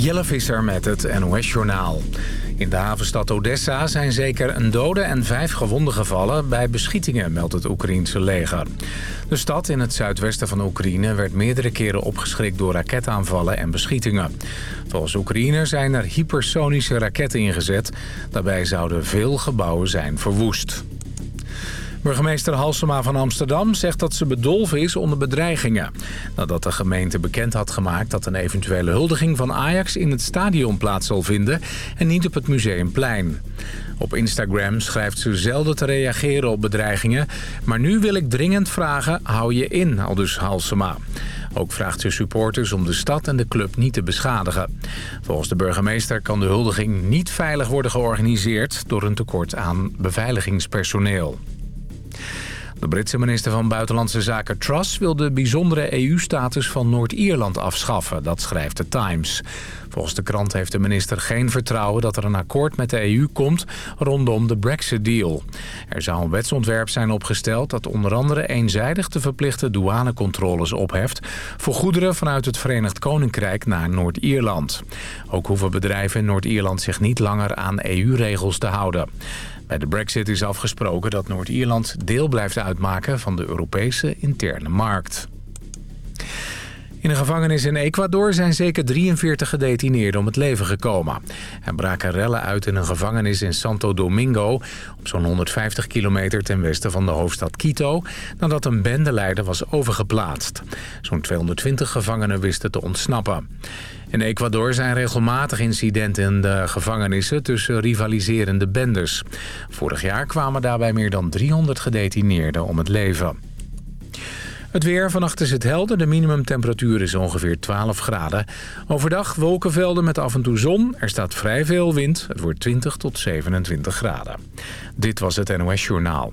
Jelle Visser met het NOS-journaal. In de havenstad Odessa zijn zeker een dode en vijf gewonden gevallen... bij beschietingen, meldt het Oekraïense leger. De stad in het zuidwesten van Oekraïne werd meerdere keren opgeschrikt... door raketaanvallen en beschietingen. Volgens Oekraïne zijn er hypersonische raketten ingezet. Daarbij zouden veel gebouwen zijn verwoest. Burgemeester Halsema van Amsterdam zegt dat ze bedolven is onder bedreigingen. Nadat de gemeente bekend had gemaakt dat een eventuele huldiging van Ajax in het stadion plaats zal vinden en niet op het Museumplein. Op Instagram schrijft ze zelden te reageren op bedreigingen, maar nu wil ik dringend vragen, hou je in, aldus Halsema. Ook vraagt ze supporters om de stad en de club niet te beschadigen. Volgens de burgemeester kan de huldiging niet veilig worden georganiseerd door een tekort aan beveiligingspersoneel. De Britse minister van Buitenlandse Zaken Truss wil de bijzondere EU-status van Noord-Ierland afschaffen, dat schrijft de Times. Volgens de krant heeft de minister geen vertrouwen dat er een akkoord met de EU komt rondom de Brexit-deal. Er zou een wetsontwerp zijn opgesteld dat onder andere eenzijdig de verplichte douanecontroles opheft voor goederen vanuit het Verenigd Koninkrijk naar Noord-Ierland. Ook hoeven bedrijven in Noord-Ierland zich niet langer aan EU-regels te houden. Bij de brexit is afgesproken dat Noord-Ierland deel blijft uitmaken van de Europese interne markt. In een gevangenis in Ecuador zijn zeker 43 gedetineerden om het leven gekomen. Er braken rellen uit in een gevangenis in Santo Domingo... op zo'n 150 kilometer ten westen van de hoofdstad Quito... nadat een bendeleider was overgeplaatst. Zo'n 220 gevangenen wisten te ontsnappen. In Ecuador zijn regelmatig incidenten in de gevangenissen tussen rivaliserende bendes. Vorig jaar kwamen daarbij meer dan 300 gedetineerden om het leven. Het weer, vannacht is het helder. De minimumtemperatuur is ongeveer 12 graden. Overdag wolkenvelden met af en toe zon. Er staat vrij veel wind. Het wordt 20 tot 27 graden. Dit was het NOS Journaal.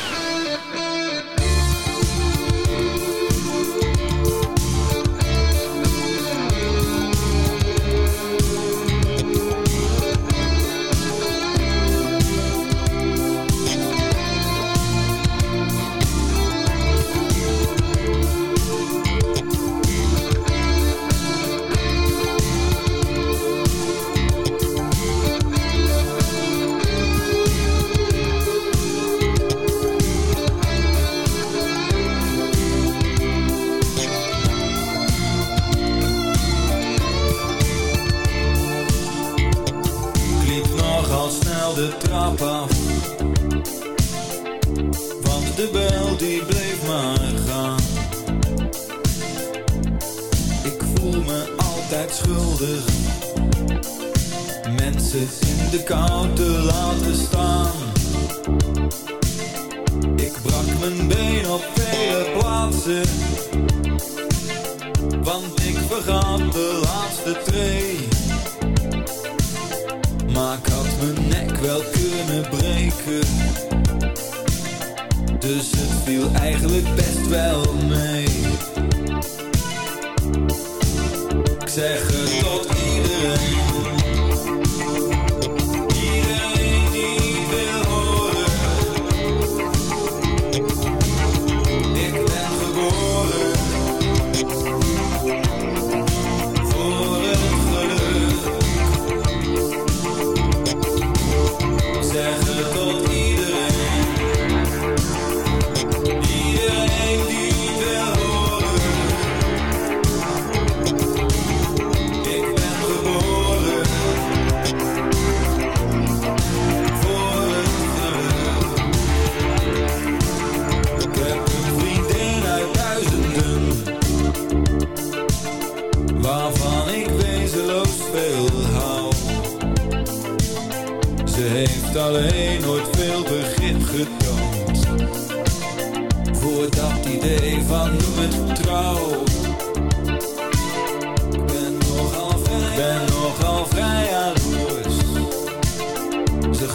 koud te laten staan. Ik brak mijn been op vele plaatsen, want ik vergat de laatste twee: Maar ik had mijn nek wel kunnen breken, dus het viel eigenlijk best wel mee. Ik zeg het tot iedereen.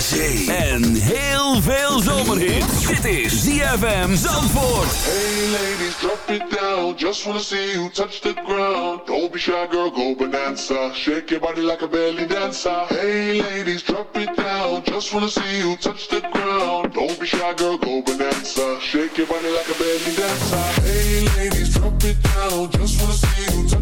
Zee en heel veel zomerhit. Dit is ZFM Zandvoort. Hey ladies, drop it down. Just wanna see you touch the ground. Don't be shy girl, go bonanza. Shake your body like a belly dancer. Hey ladies, drop it down. Just wanna see you touch the ground. Don't be shy girl, go bonanza. Shake your body like a belly dancer. Hey ladies, drop it down. Just wanna see you touch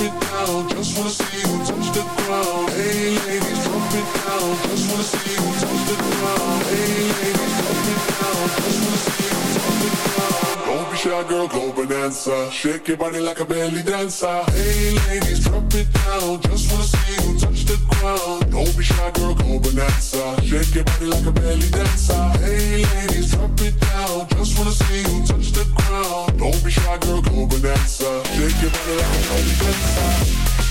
wanna see touch the ground. Hey ladies, drop it down. Just wanna see you touch the ground. Hey ladies, drop it down. Just wanna see you touch the ground. Don't be shy, girl, go bonanza. Shake your body like a belly dancer. Hey ladies, drop it down. Just wanna see you touch the ground. Don't be shy, girl, go bonanza. Shake your body like a belly dancer. Hey ladies, drop it down. Just wanna see you touch the ground. Don't be shy, girl, go bonanza. Shake your body like a belly dancer.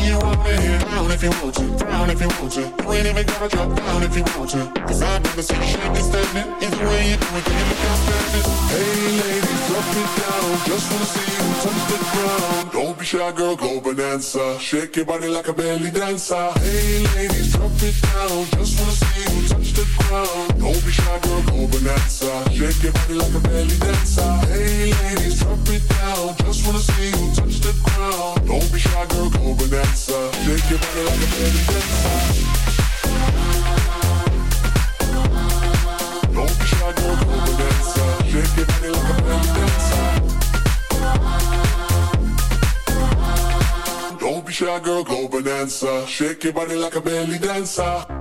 in here. Down if you want to, down if you want to. You ain't even gotta drop down if you want to. Cause I've never seen you shaking standing. Either way you do it, can you look outstanding? Hey ladies, drop it down. Just wanna see you touch the ground. Don't be shy, girl, go bonanza. Shake your body like a belly dancer. Hey ladies, drop it down. Just wanna see Don't be shy, girl, go. Shake your body like a belly dancer. Hey ladies, drop it. Just wanna see you touch the ground. Don't be shy, girl, go. Shake your body like a belly dancer. Don't be shy, girl, go. Shake your body like a belly dancer. Don't be shy, girl, go bonanza. Shake your body like a belly dancer.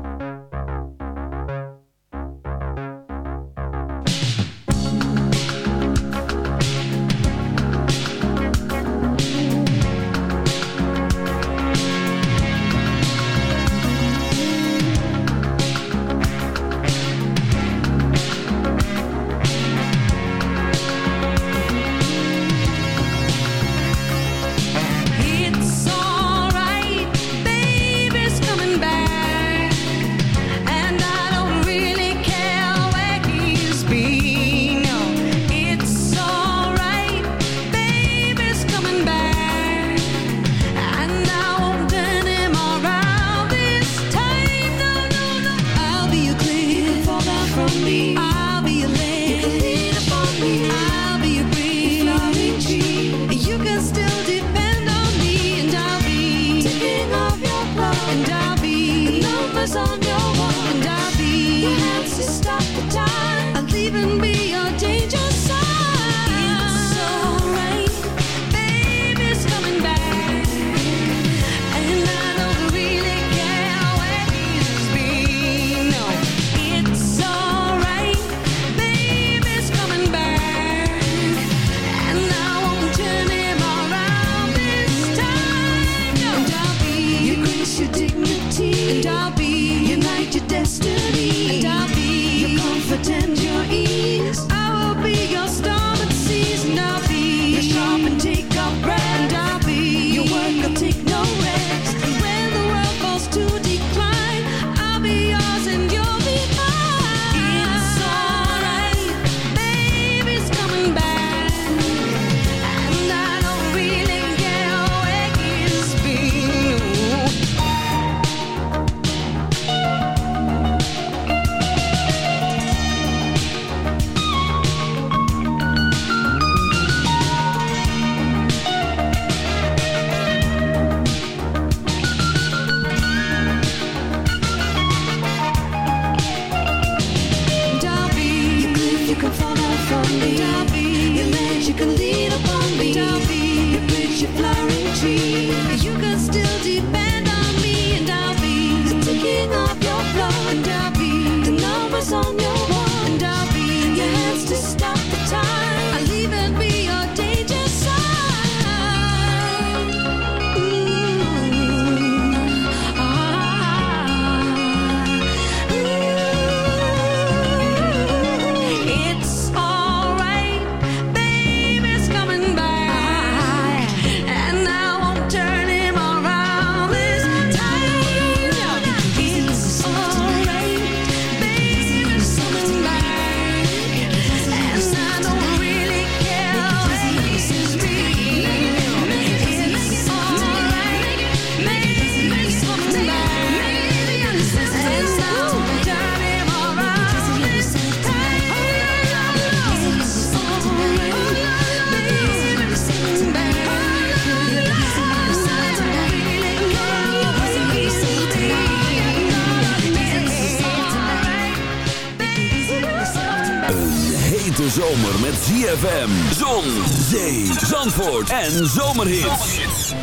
Hete zomer met ZFM, zon, zee, zandvoort en zomerhits.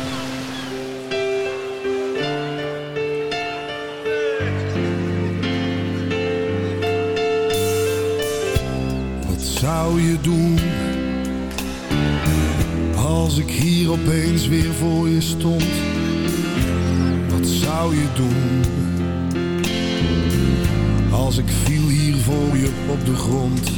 Wat zou je doen als ik hier opeens weer voor je stond? Wat zou je doen als ik viel hier voor je op de grond?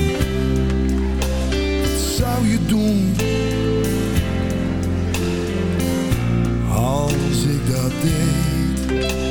Je doen als ik dat deed?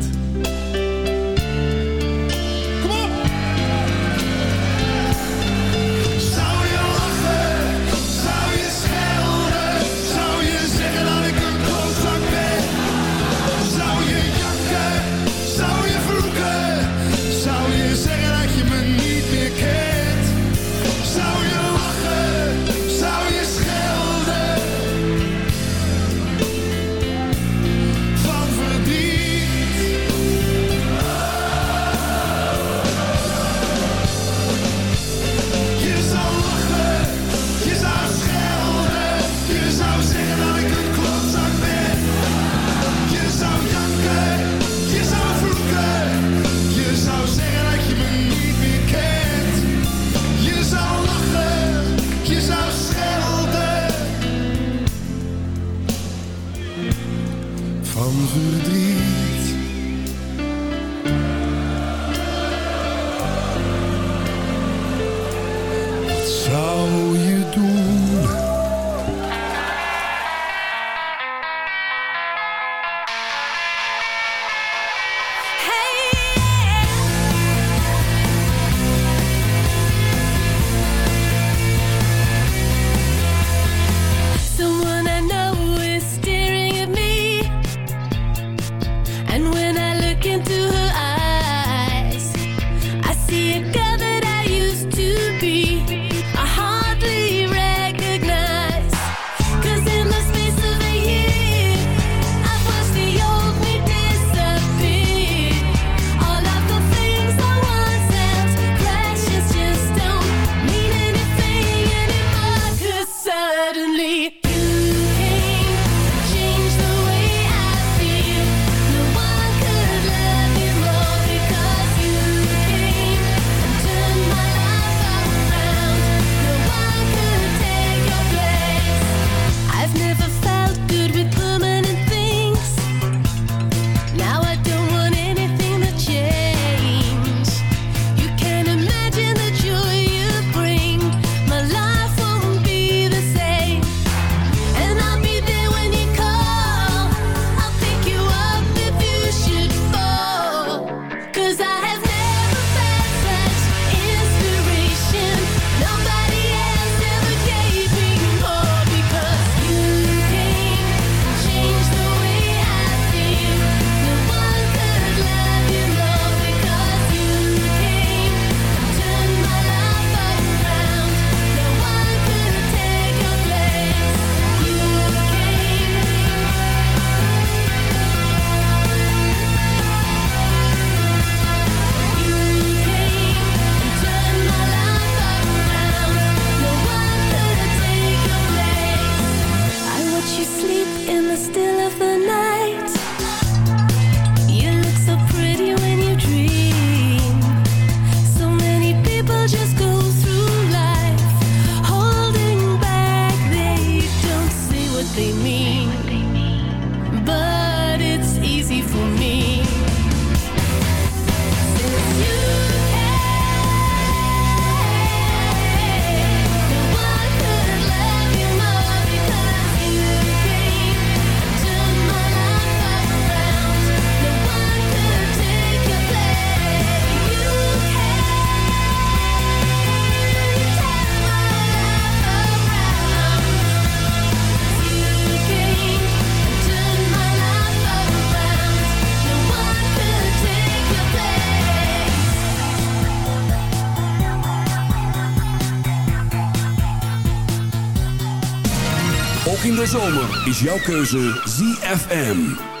Is jouw keuze ZFM.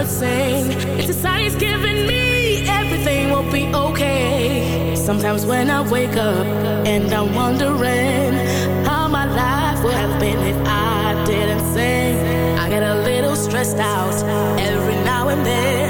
bird sing. If society's giving me everything, will be okay. Sometimes when I wake up and I'm wondering how my life would have been if I didn't sing, I get a little stressed out every now and then.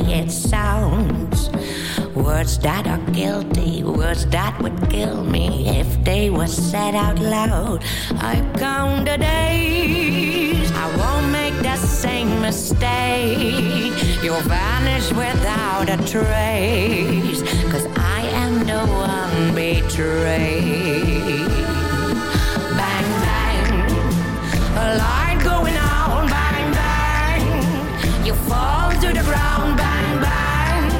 It sounds. Words that are guilty, words that would kill me if they were said out loud. I count the days, I won't make the same mistake. You'll vanish without a trace, cause I am the one betrayed. Bang, bang, a light going on, bang, bang. You fall to the ground, bang, bang.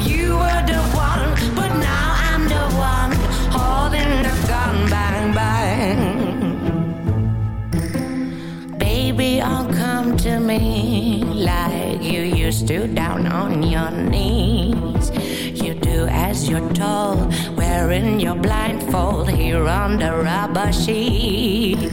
You were the one, but now I'm the one holding the gun, bang, bang. Baby, oh, come to me like you used to down on your knees. You do as you're told, wearing your blindfold here on the rubber sheet.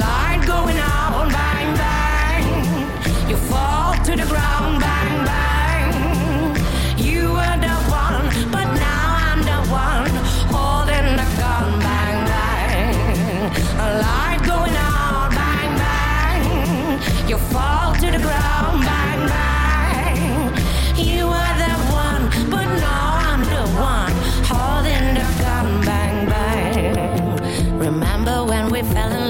Light going bang, bang. You fall to the ground, bang, bang. You were the one, but now I'm the one holding the gun, bang, bang. A light going bang, bang. You fall to the ground, bang, bang.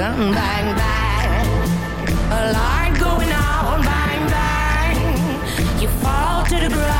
gun, bang, bang. A light going on, bang, bang. You fall to the ground,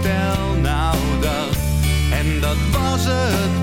stel nou dat. En dat was het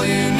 all you need